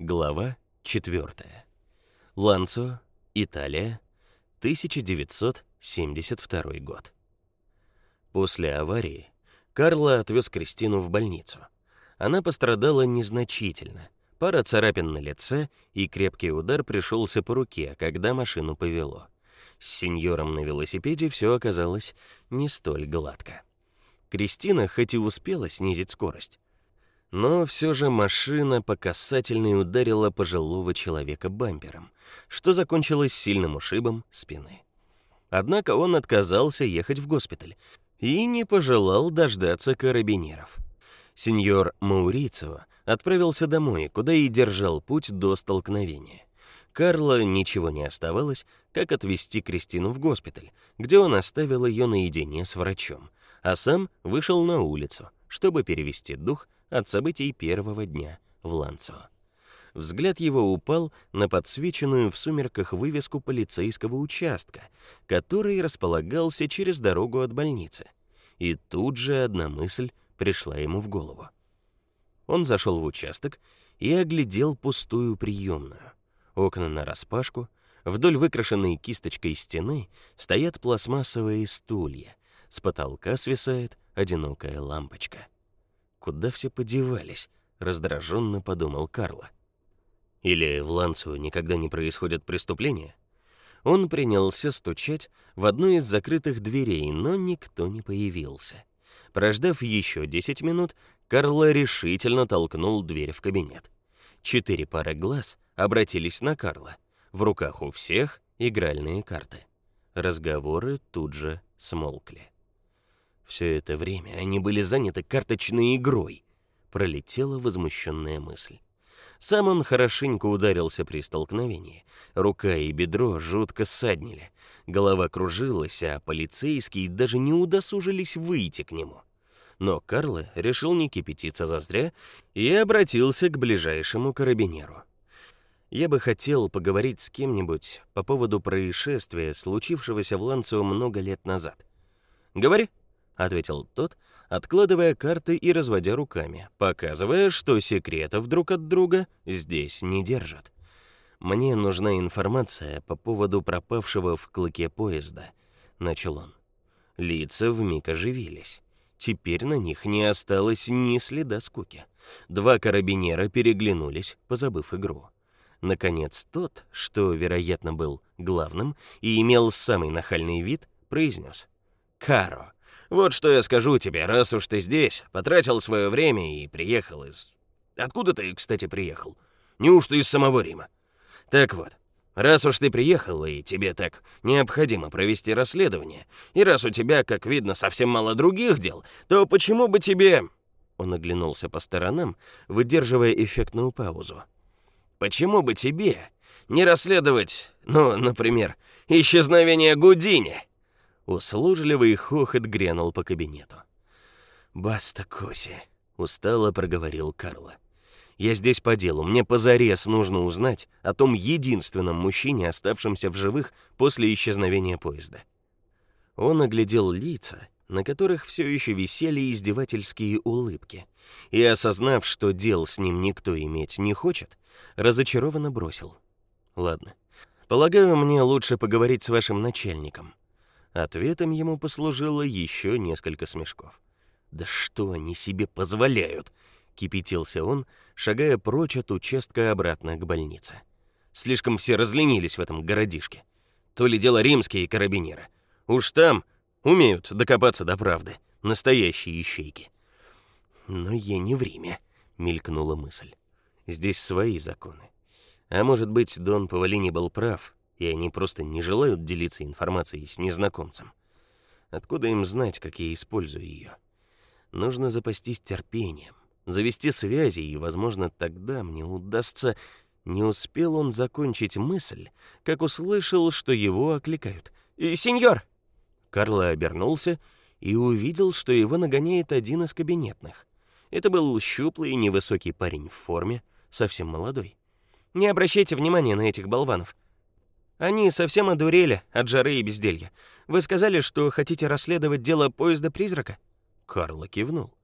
Глава 4. Ланцо, Италия, 1972 год. После аварии Карло отвез Кристину в больницу. Она пострадала незначительно. Пара царапин на лице и крепкий удар пришелся по руке, когда машину повело. С сеньором на велосипеде все оказалось не столь гладко. Кристина хоть и успела снизить скорость, но все же машина по касательной ударила пожилого человека бампером, что закончилось сильным ушибом спины. Однако он отказался ехать в госпиталь и не пожелал дождаться карабинеров. Сеньор Маурицио отправился домой, куда и держал путь до столкновения. Карло ничего не оставалось, как отвезти Кристину в госпиталь, где он оставил ее наедине с врачом, а сам вышел на улицу, чтобы перевести дух от событий первого дня в Ланцо. Взгляд его упал на подсвеченную в сумерках вывеску полицейского участка, который располагался через дорогу от больницы. И тут же одна мысль пришла ему в голову. Он зашел в участок и оглядел пустую приемную. Окна нараспашку, вдоль выкрашенной кисточкой стены стоят пластмассовые стулья. С потолка свисает одинокая лампочка. Куда все подевались? раздраженно подумал Карло. Или в Ланцу никогда не происходят преступления? Он принялся стучать в одну из закрытых дверей, но никто не появился. Прождав еще 10 минут, Карло решительно толкнул дверь в кабинет. Четыре пары глаз обратились на Карла. В руках у всех игральные карты. Разговоры тут же смолкли. Все это время они были заняты карточной игрой. Пролетела возмущенная мысль. Сам он хорошенько ударился при столкновении. Рука и бедро жутко ссаднили. Голова кружилась, а полицейские даже не удосужились выйти к нему. Но Карло решил не кипятиться зазря и обратился к ближайшему карабинеру. Я бы хотел поговорить с кем-нибудь по поводу происшествия, случившегося в Ланцио много лет назад. Говори, ответил тот, откладывая карты и разводя руками, показывая, что секретов друг от друга здесь не держат. Мне нужна информация по поводу пропавшего в клыке поезда, начал он. Лица вмиг оживились. Теперь на них не осталось ни следа скуки. Два карабинера переглянулись, позабыв игру. Наконец тот, что, вероятно, был главным и имел самый нахальный вид, произнес: "Каро, вот что я скажу тебе, раз уж ты здесь, потратил свое время и приехал из... Откуда ты, кстати, приехал? Неужто из самого Рима? Так вот, раз уж ты приехал, и тебе так необходимо провести расследование, и раз у тебя, как видно, совсем мало других дел, то почему бы тебе...» Он оглянулся по сторонам, выдерживая эффектную паузу. «Почему бы тебе не расследовать, ну, например, исчезновение Гудини?» Услужливый хохот грянул по кабинету. «Баста Коси», — устало проговорил Карло. «Я здесь по делу. Мне позарез нужно узнать о том единственном мужчине, оставшемся в живых после исчезновения поезда». Он оглядел лица, на которых все еще висели издевательские улыбки, и, осознав, что дел с ним никто иметь не хочет, разочарованно бросил: "Ладно. Полагаю, мне лучше поговорить с вашим начальником. Ответом ему послужило еще несколько смешков. Да что они себе позволяют? кипятился он, шагая прочь от участка обратно к больнице. Слишком все разленились в этом городишке. То ли дело римские карабинеры. Уж там умеют докопаться до правды, настоящие ищейки. Но я не в Риме, мелькнула мысль. Здесь свои законы. А может быть, Дон Павалини был прав, и они просто не желают делиться информацией с незнакомцем. Откуда им знать, как я использую ее? Нужно запастись терпением, завести связи, и, возможно, тогда мне удастся. Не успел он закончить мысль, как услышал, что его окликают. «И сеньор!» Карло обернулся и увидел, что его нагоняет один из кабинетных. Это был щуплый невысокий парень в форме, совсем молодой. Не обращайте внимания на этих болванов. Они совсем одурели от жары и безделья. Вы сказали, что хотите расследовать дело поезда-призрака? Карло кивнул.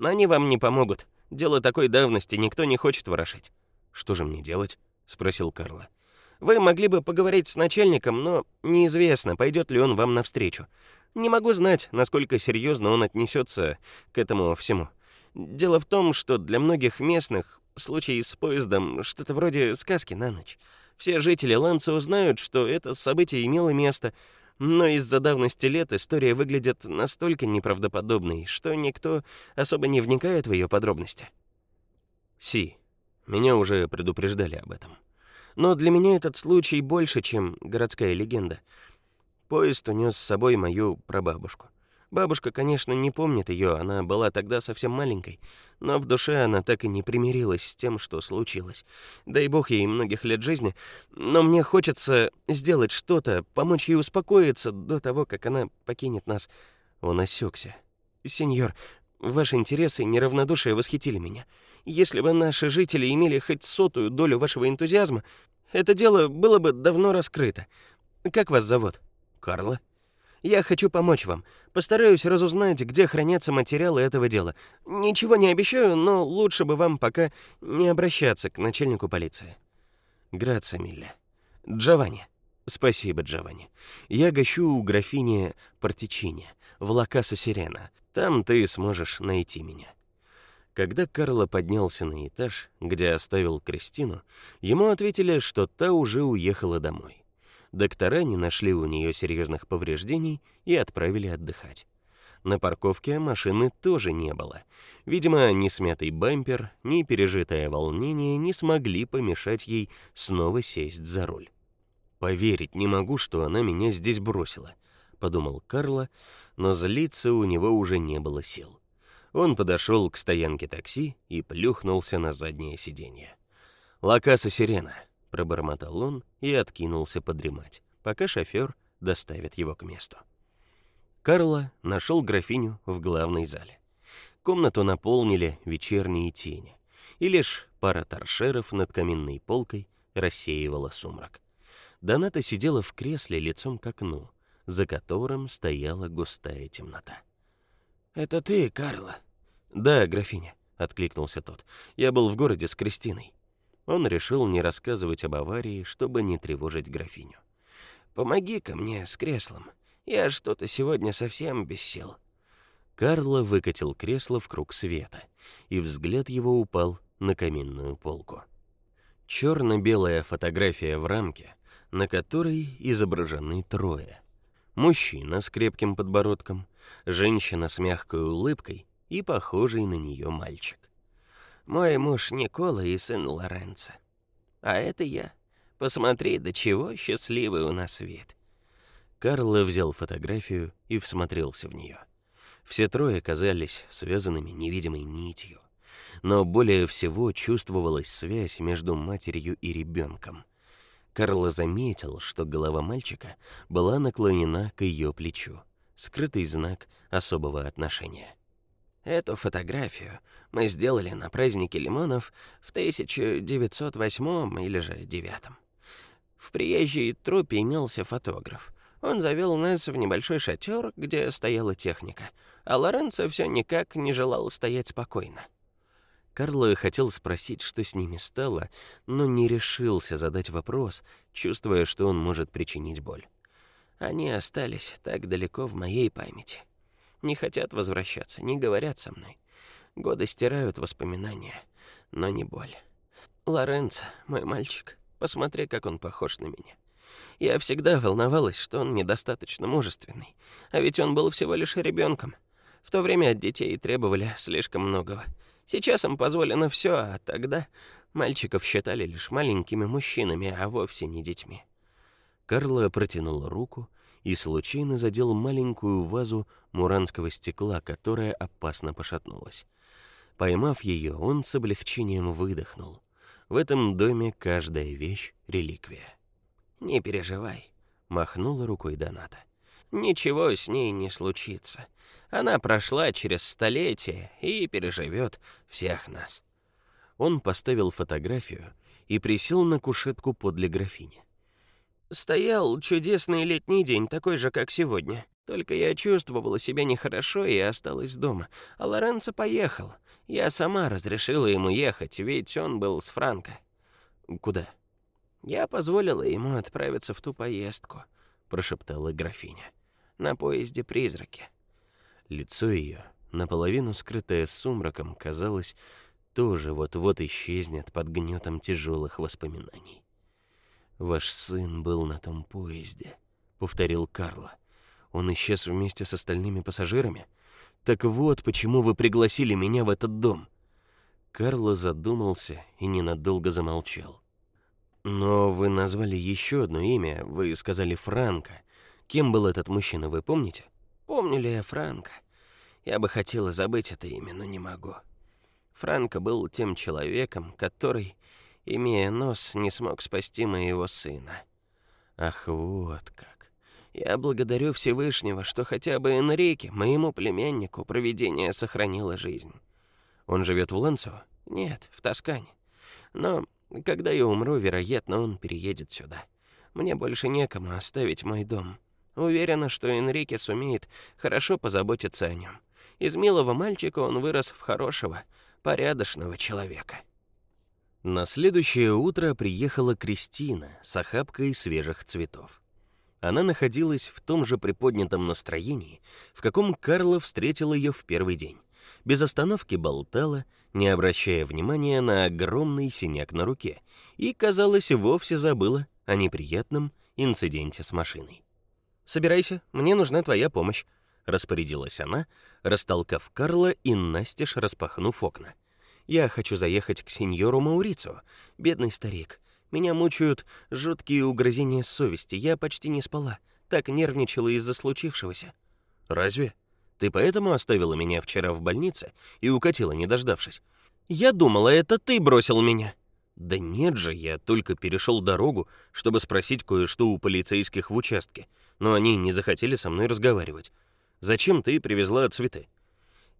Они вам не помогут. Дело такой давности никто не хочет ворошить. Что же мне делать? спросил Карла. Вы могли бы поговорить с начальником, но неизвестно, пойдет ли он вам навстречу. Не могу знать, насколько серьезно он отнесется к этому всему. Дело в том, что для многих местных случай с поездом что-то вроде сказки на ночь. Все жители Ланца узнают, что это событие имело место, но из-за давности лет история выглядит настолько неправдоподобной, что никто особо не вникает в ее подробности. Си, меня уже предупреждали об этом. Но для меня этот случай больше, чем городская легенда. Поезд унес с собой мою прабабушку. Бабушка, конечно, не помнит ее, она была тогда совсем маленькой, но в душе она так и не примирилась с тем, что случилось. Дай бог ей многих лет жизни, но мне хочется сделать что-то, помочь ей успокоиться до того, как она покинет нас. Он осекся. Сеньор, ваши интересы и неравнодушие восхитили меня. Если бы наши жители имели хоть сотую долю вашего энтузиазма, это дело было бы давно раскрыто. Как вас зовут? Карла. Я хочу помочь вам. Постараюсь разузнать, где хранятся материалы этого дела. Ничего не обещаю, но лучше бы вам пока не обращаться к начальнику полиции. Грация, Милля. Джованни. Спасибо, Джованни. Я гощу у графини Партичини в Лакаса Сирена. Там ты сможешь найти меня. Когда Карло поднялся на этаж, где оставил Кристину, ему ответили, что та уже уехала домой. Доктора не нашли у нее серьезных повреждений и отправили отдыхать. На парковке машины тоже не было. Видимо, ни смятый бампер, ни пережитое волнение не смогли помешать ей снова сесть за руль. Поверить не могу, что она меня здесь бросила, подумал Карло, но злиться у него уже не было сил. Он подошел к стоянке такси и плюхнулся на заднее сиденье. Лакаса Сирена, пробормотал он и откинулся подремать, пока шофер доставит его к месту. Карло нашел графиню в главной зале. Комнату наполнили вечерние тени, и лишь пара торшеров над каминной полкой рассеивала сумрак. Доната сидела в кресле лицом к окну, за которым стояла густая темнота. Это ты, Карла? Да, графиня, откликнулся тот. Я был в городе с Кристиной. Он решил не рассказывать об аварии, чтобы не тревожить графиню. Помоги-ка мне с креслом. Я что-то сегодня совсем без сил. Карло выкатил кресло в круг света, и взгляд его упал на каминную полку. черно белая фотография в рамке, на которой изображены трое: мужчина с крепким подбородком, женщина с мягкой улыбкой и похожий на нее мальчик. Мой муж Никола и сын Лоренцо. А это я. Посмотри, до чего счастливый у нас вид. Карло взял фотографию и всмотрелся в нее. Все трое казались связанными невидимой нитью, но более всего чувствовалась связь между матерью и ребенком. Карло заметил, что голова мальчика была наклонена к ее плечу, скрытый знак особого отношения. Эту фотографию мы сделали на празднике лимонов в 1908 или же 9. В приезжей труппе имелся фотограф. Он завел нас в небольшой шатер, где стояла техника, а Лоренцо все никак не желал стоять спокойно. Карло хотел спросить, что с ними стало, но не решился задать вопрос, чувствуя, что он может причинить боль. Они остались так далеко в моей памяти. Не хотят возвращаться, не говорят со мной. Годы стирают воспоминания, но не боль. Лоренцо, мой мальчик, посмотри, как он похож на меня. Я всегда волновалась, что он недостаточно мужественный, а ведь он был всего лишь ребенком. В то время от детей требовали слишком многого. Сейчас им позволено все, а тогда мальчиков считали лишь маленькими мужчинами, а вовсе не детьми. Карла протянул руку и случайно задел маленькую вазу муранского стекла, которая опасно пошатнулась. Поймав ее, он с облегчением выдохнул. В этом доме каждая вещь реликвия. Не переживай, махнула рукой Доната. Ничего с ней не случится. Она прошла через столетия и переживет всех нас. Он поставил фотографию и присел на кушетку подле графини. Стоял чудесный летний день, такой же, как сегодня. Только я чувствовала себя нехорошо и осталась дома. А Лоренцо поехал. Я сама разрешила ему ехать, ведь он был с Франко. Куда? Я позволила ему отправиться в ту поездку, прошептала графиня. На поезде призраки. Лицо ее, наполовину скрытое сумраком, казалось, тоже вот-вот исчезнет под гнетом тяжелых воспоминаний. Ваш сын был на том поезде, повторил Карла. Он исчез вместе с остальными пассажирами. Так вот, почему вы пригласили меня в этот дом. Карло задумался и ненадолго замолчал. Но вы назвали еще одно имя, вы сказали Франко. Кем был этот мужчина, вы помните? Помню ли я Франко? Я бы хотела забыть это имя, но не могу. Франко был тем человеком, который, имея нос, не смог спасти моего сына. Ах, вот как. Я благодарю Всевышнего, что хотя бы Энрике, моему племяннику, провидение сохранило жизнь. Он живет в Лансо? Нет, в Тоскане. Но когда я умру, вероятно, он переедет сюда. Мне больше некому оставить мой дом. Уверена, что Энрике сумеет хорошо позаботиться о нем. Из милого мальчика он вырос в хорошего, порядочного человека. На следующее утро приехала Кристина с охапкой свежих цветов. Она находилась в том же приподнятом настроении, в каком Карла встретил ее в первый день. Без остановки болтала, не обращая внимания на огромный синяк на руке, и, казалось, вовсе забыла о неприятном инциденте с машиной. «Собирайся, мне нужна твоя помощь», — распорядилась она, растолкав Карла и настежь распахнув окна. «Я хочу заехать к сеньору Маурицио, бедный старик. Меня мучают жуткие угрызения совести, я почти не спала, так нервничала из-за случившегося». «Разве?» Ты поэтому оставила меня вчера в больнице и укатила, не дождавшись? Я думала, это ты бросил меня. Да нет же, я только перешел дорогу, чтобы спросить кое-что у полицейских в участке, но они не захотели со мной разговаривать. Зачем ты привезла цветы?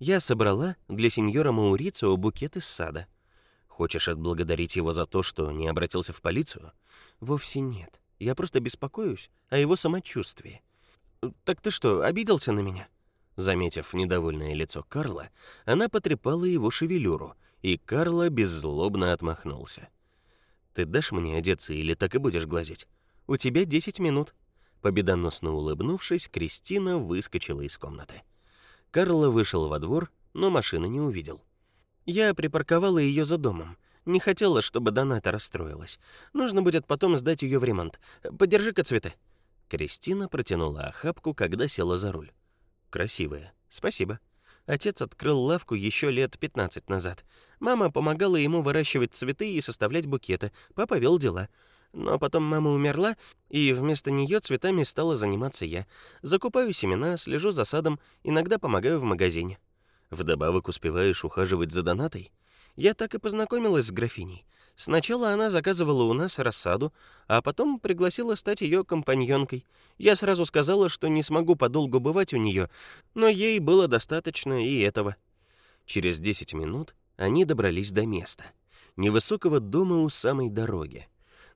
Я собрала для сеньора Маурицио букет из сада. Хочешь отблагодарить его за то, что не обратился в полицию? Вовсе нет. Я просто беспокоюсь о его самочувствии. Так ты что, обиделся на меня? Заметив недовольное лицо Карла, она потрепала его шевелюру, и Карла беззлобно отмахнулся. Ты дашь мне одеться или так и будешь глазеть? У тебя десять минут. Победоносно улыбнувшись, Кристина выскочила из комнаты. Карла вышел во двор, но машины не увидел. Я припарковала ее за домом. Не хотела, чтобы Доната расстроилась. Нужно будет потом сдать ее в ремонт. Подержи-ка цветы. Кристина протянула охапку, когда села за руль. Красивая. Спасибо. Отец открыл лавку еще лет 15 назад. Мама помогала ему выращивать цветы и составлять букеты. Папа вел дела. Но потом мама умерла, и вместо нее цветами стала заниматься я. Закупаю семена, слежу за садом, иногда помогаю в магазине. Вдобавок успеваешь ухаживать за донатой? Я так и познакомилась с графиней. Сначала она заказывала у нас рассаду, а потом пригласила стать ее компаньонкой. Я сразу сказала, что не смогу подолгу бывать у нее, но ей было достаточно и этого. Через 10 минут они добрались до места, невысокого дома у самой дороги.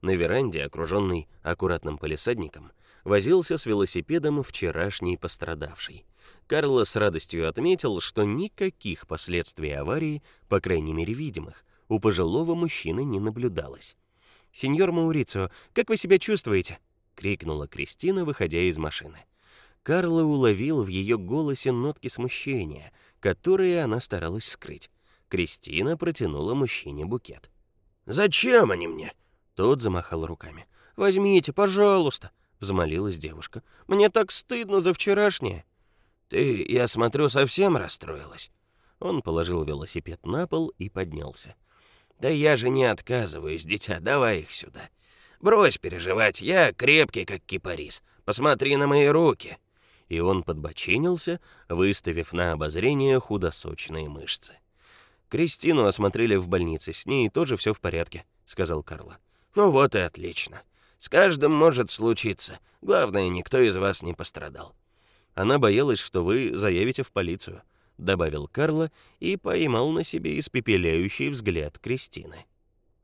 На веранде, окруженной аккуратным палисадником, возился с велосипедом вчерашний пострадавший. Карло с радостью отметил, что никаких последствий аварии, по крайней мере видимых, у пожилого мужчины не наблюдалось. «Сеньор Маурицио, как вы себя чувствуете?» — крикнула Кристина, выходя из машины. Карло уловил в ее голосе нотки смущения, которые она старалась скрыть. Кристина протянула мужчине букет. «Зачем они мне?» Тот замахал руками. «Возьмите, пожалуйста», — взмолилась девушка. «Мне так стыдно за вчерашнее». «Ты, я смотрю, совсем расстроилась». Он положил велосипед на пол и поднялся. Да я же не отказываюсь, дитя, давай их сюда. Брось переживать, я крепкий, как кипарис. Посмотри на мои руки. И он подбоченился, выставив на обозрение худосочные мышцы. Кристину осмотрели в больнице, с ней тоже все в порядке, сказал Карла. Ну вот и отлично. С каждым может случиться. Главное, никто из вас не пострадал. Она боялась, что вы заявите в полицию добавил Карло и поймал на себе испепеляющий взгляд Кристины.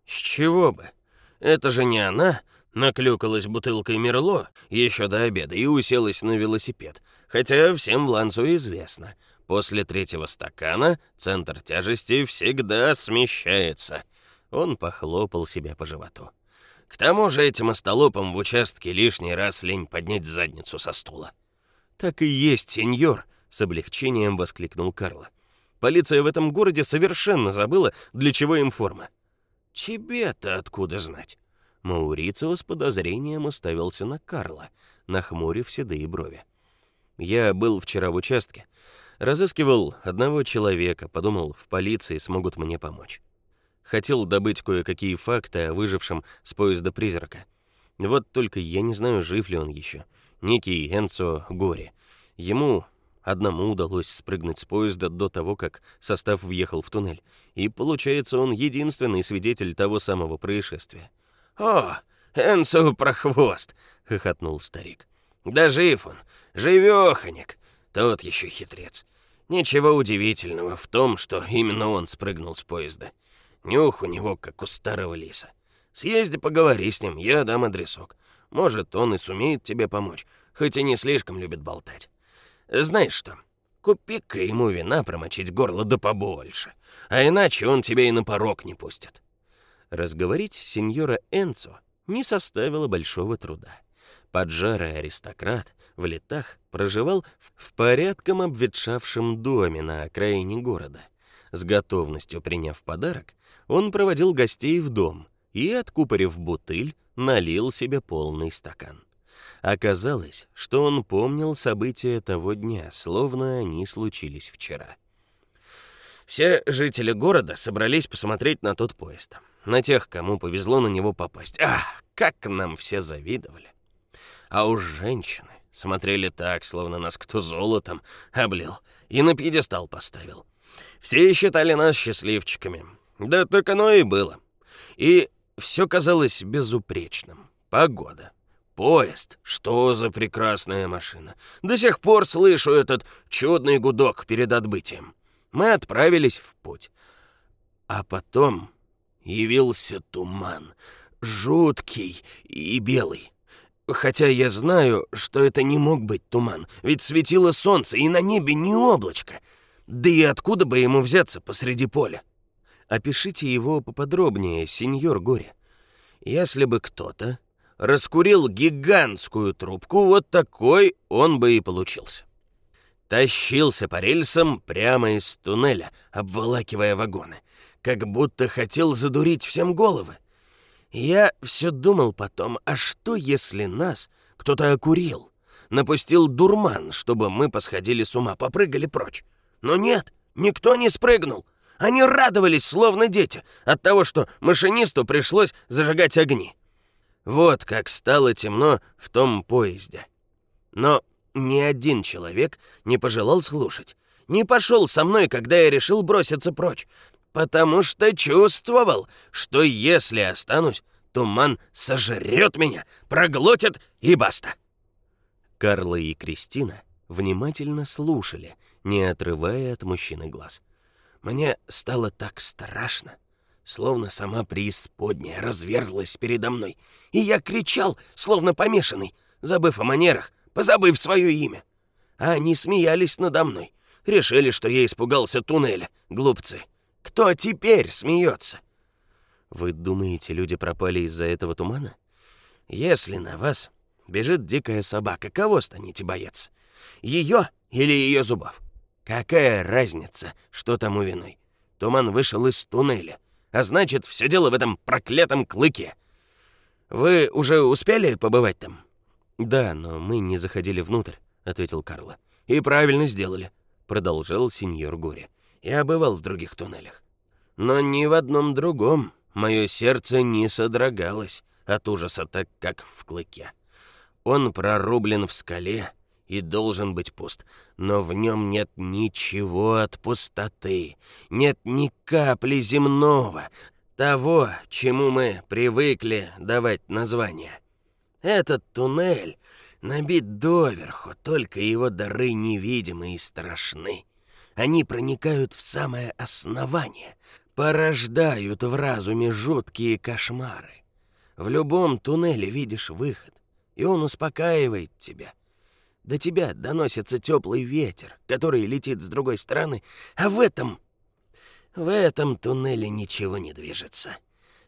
С чего бы? Это же не она наклюкалась бутылкой Мерло еще до обеда и уселась на велосипед. Хотя всем в Лансу известно, после третьего стакана центр тяжести всегда смещается. Он похлопал себя по животу. К тому же этим остолопам в участке лишний раз лень поднять задницу со стула. Так и есть, сеньор, с облегчением воскликнул Карло. Полиция в этом городе совершенно забыла, для чего им форма. Тебе-то откуда знать? Маурицио с подозрением уставился на Карла, нахмурив седые брови. Я был вчера в участке, разыскивал одного человека, подумал, в полиции смогут мне помочь. Хотел добыть кое-какие факты о выжившем с поезда Призрака. Вот только я не знаю, жив ли он еще. Некий Энцо Гори. Ему одному удалось спрыгнуть с поезда до того, как состав въехал в туннель, и получается, он единственный свидетель того самого происшествия. О, Энцо прохвост, хохотнул старик. Да жив он, живёхонек. Тот еще хитрец. Ничего удивительного в том, что именно он спрыгнул с поезда. Нюх у него, как у старого лиса. Съезди поговори с ним, я дам адресок. Может, он и сумеет тебе помочь, хоть и не слишком любит болтать. Знаешь что, купи-ка ему вина промочить горло да побольше, а иначе он тебя и на порог не пустит. Разговорить сеньора Энцо не составило большого труда. Поджарый аристократ в летах проживал в порядком обветшавшем доме на окраине города. С готовностью приняв подарок, он проводил гостей в дом и, откупорив бутыль, налил себе полный стакан. Оказалось, что он помнил события того дня, словно они случились вчера. Все жители города собрались посмотреть на тот поезд, на тех, кому повезло на него попасть. Ах, как нам все завидовали. А уж женщины смотрели так, словно нас кто золотом облил и на пьедестал поставил. Все считали нас счастливчиками. Да так оно и было. И все казалось безупречным. Погода, поезд, что за прекрасная машина. До сих пор слышу этот чудный гудок перед отбытием. Мы отправились в путь. А потом явился туман, жуткий и белый. Хотя я знаю, что это не мог быть туман, ведь светило солнце, и на небе не облачко. Да и откуда бы ему взяться посреди поля? Опишите его поподробнее, сеньор Горе. Если бы кто-то раскурил гигантскую трубку, вот такой он бы и получился. Тащился по рельсам прямо из туннеля, обволакивая вагоны, как будто хотел задурить всем головы. Я все думал потом, а что если нас кто-то окурил, напустил дурман, чтобы мы посходили с ума, попрыгали прочь? Но нет, никто не спрыгнул. Они радовались, словно дети, от того, что машинисту пришлось зажигать огни. Вот как стало темно в том поезде. Но ни один человек не пожелал слушать. Не пошел со мной, когда я решил броситься прочь, потому что чувствовал, что если останусь, туман сожрет меня, проглотит и баста. Карла и Кристина внимательно слушали, не отрывая от мужчины глаз. Мне стало так страшно, словно сама преисподняя разверзлась передо мной, и я кричал, словно помешанный, забыв о манерах, позабыв свое имя. А они смеялись надо мной, решили, что я испугался туннеля, глупцы. Кто теперь смеется? Вы думаете, люди пропали из-за этого тумана? Если на вас бежит дикая собака, кого станете бояться? Ее или ее зубов? Какая разница, что тому виной? Туман вышел из туннеля, а значит, все дело в этом проклятом клыке. Вы уже успели побывать там? Да, но мы не заходили внутрь, ответил Карло. И правильно сделали, продолжал сеньор Горе. Я бывал в других туннелях, но ни в одном другом мое сердце не содрогалось от ужаса так, как в клыке. Он прорублен в скале, и должен быть пуст, но в нем нет ничего от пустоты, нет ни капли земного, того, чему мы привыкли давать название. Этот туннель набит доверху, только его дары невидимы и страшны. Они проникают в самое основание, порождают в разуме жуткие кошмары. В любом туннеле видишь выход, и он успокаивает тебя — до тебя доносится теплый ветер, который летит с другой стороны, а в этом... В этом туннеле ничего не движется.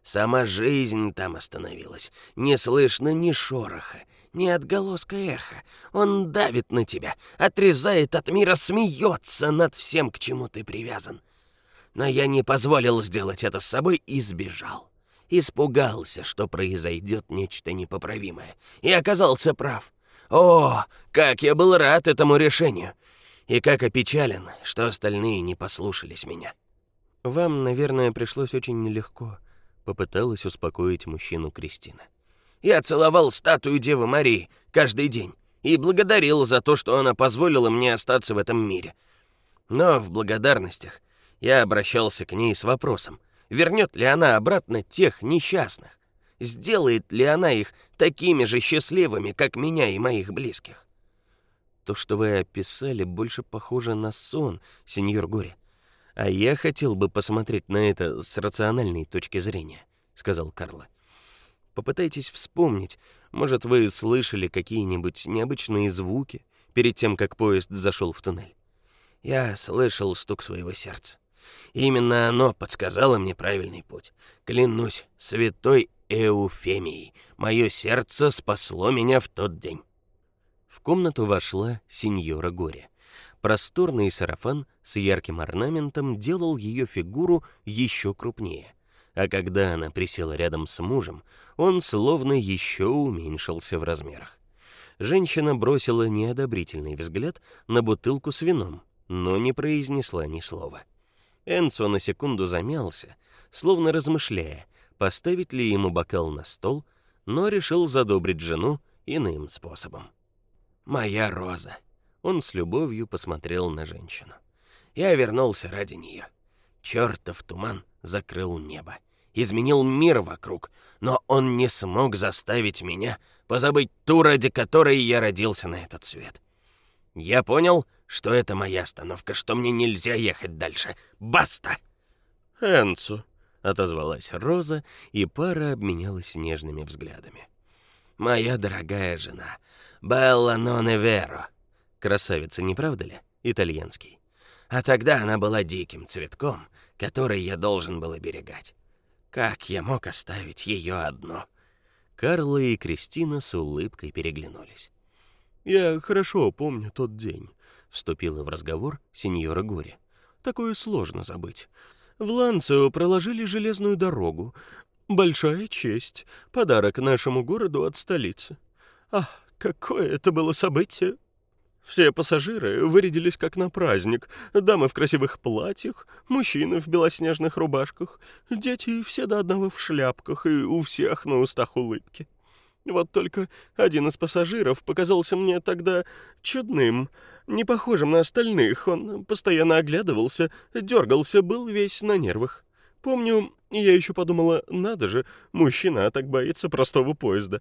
Сама жизнь там остановилась. Не слышно ни шороха, ни отголоска эха. Он давит на тебя, отрезает от мира, смеется над всем, к чему ты привязан. Но я не позволил сделать это с собой и сбежал. Испугался, что произойдет нечто непоправимое. И оказался прав. О, как я был рад этому решению! И как опечален, что остальные не послушались меня. Вам, наверное, пришлось очень нелегко, попыталась успокоить мужчину Кристина. Я целовал статую Девы Марии каждый день и благодарил за то, что она позволила мне остаться в этом мире. Но в благодарностях я обращался к ней с вопросом: вернет ли она обратно тех несчастных? Сделает ли она их такими же счастливыми, как меня и моих близких? То, что вы описали, больше похоже на сон, сеньор Горе. А я хотел бы посмотреть на это с рациональной точки зрения, сказал Карло. Попытайтесь вспомнить, может, вы слышали какие-нибудь необычные звуки перед тем, как поезд зашел в туннель. Я слышал стук своего сердца. Именно оно подсказало мне правильный путь. Клянусь святой Эуфемией, мое сердце спасло меня в тот день. В комнату вошла сеньора Горе. Просторный сарафан с ярким орнаментом делал ее фигуру еще крупнее, а когда она присела рядом с мужем, он словно еще уменьшился в размерах. Женщина бросила неодобрительный взгляд на бутылку с вином, но не произнесла ни слова. Энцо на секунду замялся, словно размышляя, поставить ли ему бокал на стол, но решил задобрить жену иным способом моя роза. Он с любовью посмотрел на женщину. Я вернулся ради нее. Чертов туман закрыл небо, изменил мир вокруг, но он не смог заставить меня позабыть ту, ради которой я родился на этот свет. Я понял, что это моя остановка, что мне нельзя ехать дальше. Баста! Энцу, отозвалась Роза, и пара обменялась нежными взглядами. Моя дорогая жена, Белла Ноневеро. Красавица, не правда ли? Итальянский. А тогда она была диким цветком, который я должен был оберегать. Как я мог оставить ее одну? Карла и Кристина с улыбкой переглянулись. Я хорошо помню тот день, вступила в разговор сеньора Гори. Такое сложно забыть. В Ланцио проложили железную дорогу. Большая честь, подарок нашему городу от столицы. Ах, Какое это было событие! Все пассажиры вырядились как на праздник. Дамы в красивых платьях, мужчины в белоснежных рубашках, дети все до одного в шляпках и у всех на устах улыбки. Вот только один из пассажиров показался мне тогда чудным, не похожим на остальных. Он постоянно оглядывался, дергался, был весь на нервах. Помню, я еще подумала, надо же, мужчина так боится простого поезда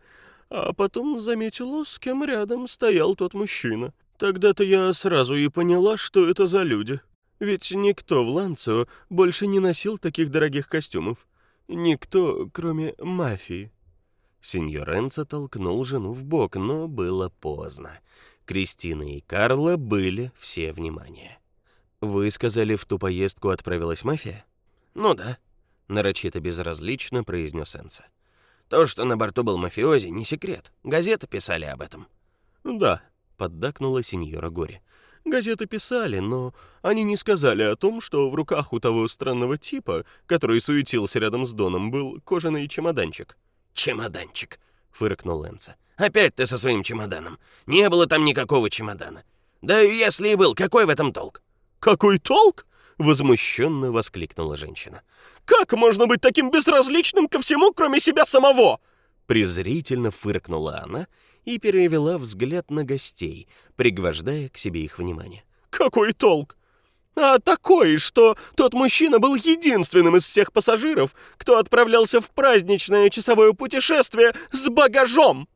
а потом заметила, с кем рядом стоял тот мужчина. Тогда-то я сразу и поняла, что это за люди. Ведь никто в Ланцио больше не носил таких дорогих костюмов. Никто, кроме мафии. Сеньор Энцо толкнул жену в бок, но было поздно. Кристина и Карла были все внимание. Вы сказали, в ту поездку отправилась мафия? Ну да, нарочито безразлично произнес Энцо. То, что на борту был мафиози, не секрет. Газеты писали об этом. Да, поддакнула сеньора Гори. Газеты писали, но они не сказали о том, что в руках у того странного типа, который суетился рядом с Доном, был кожаный чемоданчик. Чемоданчик, фыркнул Лэнса. Опять ты со своим чемоданом. Не было там никакого чемодана. Да если и был, какой в этом толк? Какой толк? возмущенно воскликнула женщина. Как можно быть таким безразличным ко всему, кроме себя самого? презрительно фыркнула она и перевела взгляд на гостей, пригвождая к себе их внимание. Какой толк? А такой, что тот мужчина был единственным из всех пассажиров, кто отправлялся в праздничное часовое путешествие с багажом.